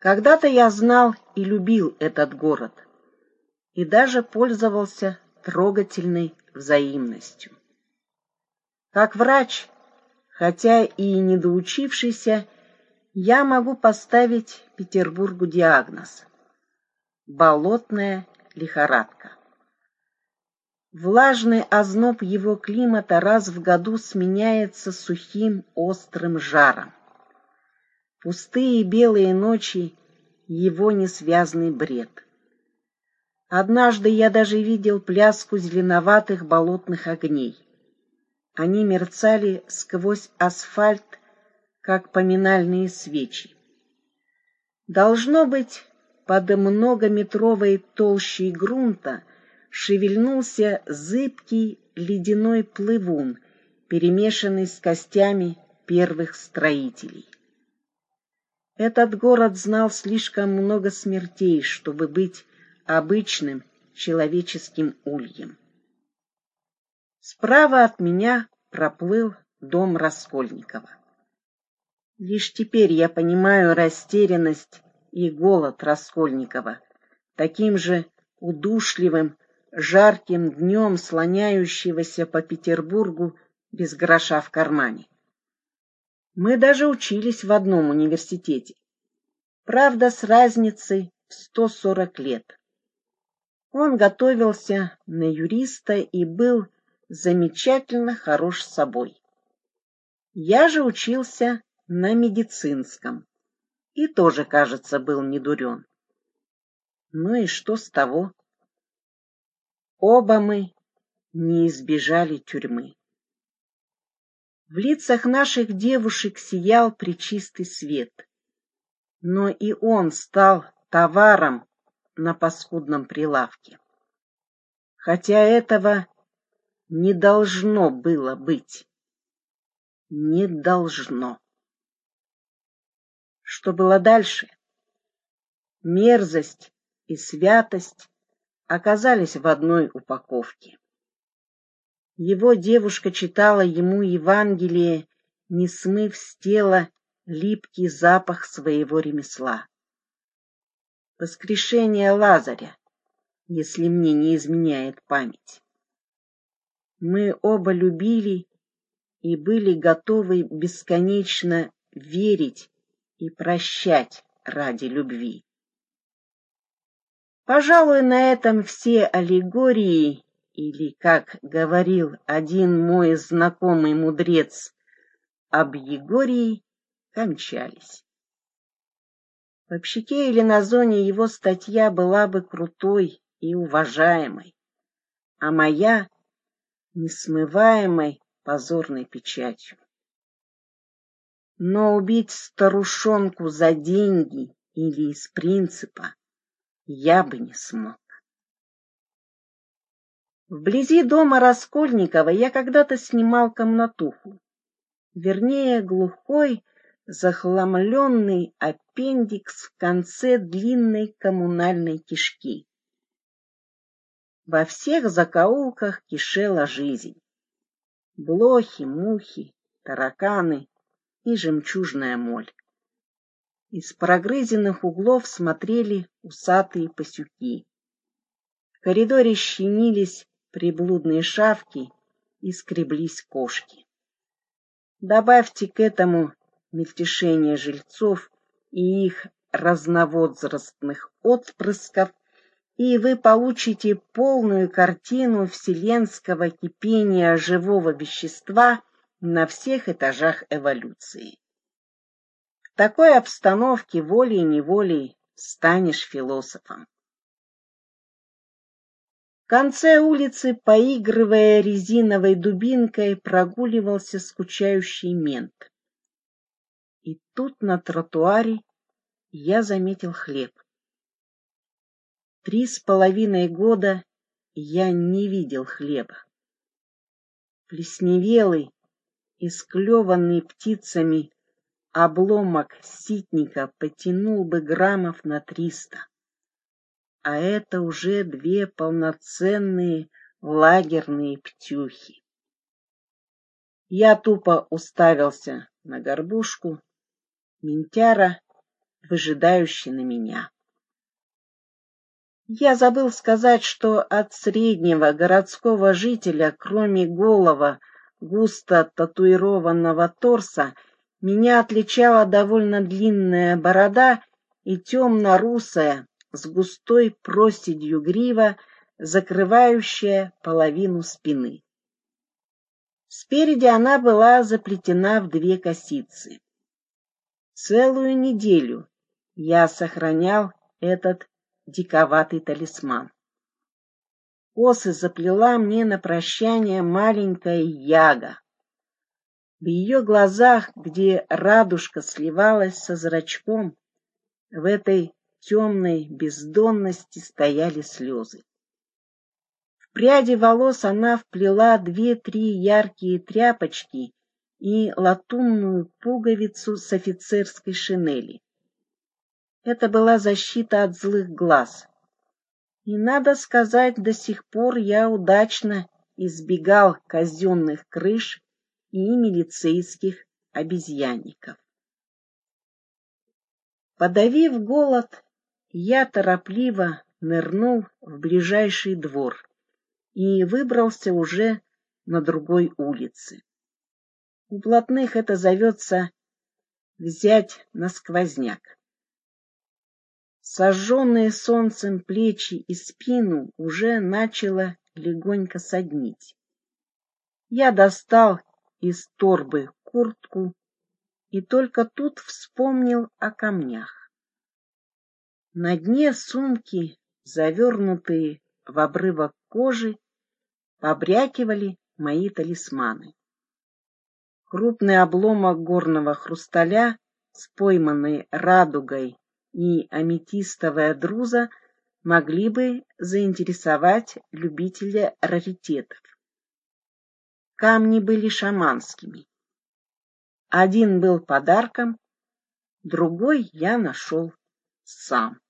Когда-то я знал и любил этот город, и даже пользовался трогательной взаимностью. Как врач, хотя и недоучившийся, я могу поставить Петербургу диагноз — болотная лихорадка. Влажный озноб его климата раз в году сменяется сухим острым жаром. Пустые белые ночи — его несвязный бред. Однажды я даже видел пляску зеленоватых болотных огней. Они мерцали сквозь асфальт, как поминальные свечи. Должно быть, под многометровой толщей грунта шевельнулся зыбкий ледяной плывун, перемешанный с костями первых строителей. Этот город знал слишком много смертей, чтобы быть обычным человеческим ульем. Справа от меня проплыл дом Раскольникова. Лишь теперь я понимаю растерянность и голод Раскольникова, таким же удушливым, жарким днем слоняющегося по Петербургу без гроша в кармане. Мы даже учились в одном университете. Правда, с разницей в 140 лет. Он готовился на юриста и был замечательно хорош собой. Я же учился на медицинском и тоже, кажется, был недурен. Ну и что с того? Оба мы не избежали тюрьмы. В лицах наших девушек сиял причистый свет, но и он стал товаром на паскудном прилавке. Хотя этого не должно было быть. Не должно. Что было дальше? Мерзость и святость оказались в одной упаковке. Его девушка читала ему Евангелие, не смыв с тела липкий запах своего ремесла воскрешение Лазаря, если мне не изменяет память. Мы оба любили и были готовы бесконечно верить и прощать ради любви. Пожалуй, на этом все аллегории, или, как говорил один мой знакомый мудрец, об Егории, кончались. В общаке или на зоне его статья была бы крутой и уважаемой, а моя — несмываемой позорной печатью. Но убить старушонку за деньги или из принципа я бы не смог. Вблизи дома Раскольникова я когда-то снимал комнатуху, вернее, глухой, захламленный аппендикс в конце длинной коммунальной кишки. Во всех закоулках кишела жизнь. Блохи, мухи, тараканы и жемчужная моль. Из прогрызенных углов смотрели усатые пасюки. В коридоре щенились приблудные шавки и скреблись кошки. Добавьте к этому мельтешение жильцов и их разновозрастных отпрысков, и вы получите полную картину вселенского кипения живого вещества на всех этажах эволюции. В такой обстановке волей-неволей станешь философом. Конце улицы, поигрывая резиновой дубинкой, прогуливался скучающий мент. И тут на тротуаре я заметил хлеб. Три с половиной года я не видел хлеба. Плесневелый, исклеванный птицами обломок ситника потянул бы граммов на триста. А это уже две полноценные лагерные птюхи. Я тупо уставился на горбушку, Ментяра выжидающий на меня. Я забыл сказать, что от среднего городского жителя, кроме голого, густо татуированного торса, меня отличала довольно длинная борода и темно-русая, с густой проседью грива, закрывающая половину спины. Спереди она была заплетена в две косицы. Целую неделю я сохранял этот диковатый талисман. Косы заплела мне на прощание маленькая яга. В ее глазах, где радужка сливалась со зрачком, в этой темной бездонности стояли слезы. В пряди волос она вплела две-три яркие тряпочки и латунную пуговицу с офицерской шинели. Это была защита от злых глаз. И, надо сказать, до сих пор я удачно избегал казенных крыш и милицейских обезьянников. Подавив голод, я торопливо нырнул в ближайший двор и выбрался уже на другой улице. У блатных это зовется взять на сквозняк. Сожженные солнцем плечи и спину уже начало легонько соднить. Я достал из торбы куртку и только тут вспомнил о камнях. На дне сумки, завернутые в обрывок кожи, побрякивали мои талисманы. Крупный обломок горного хрусталя с пойманной радугой и аметистовая друза могли бы заинтересовать любителя раритетов. Камни были шаманскими. Один был подарком, другой я нашел 三。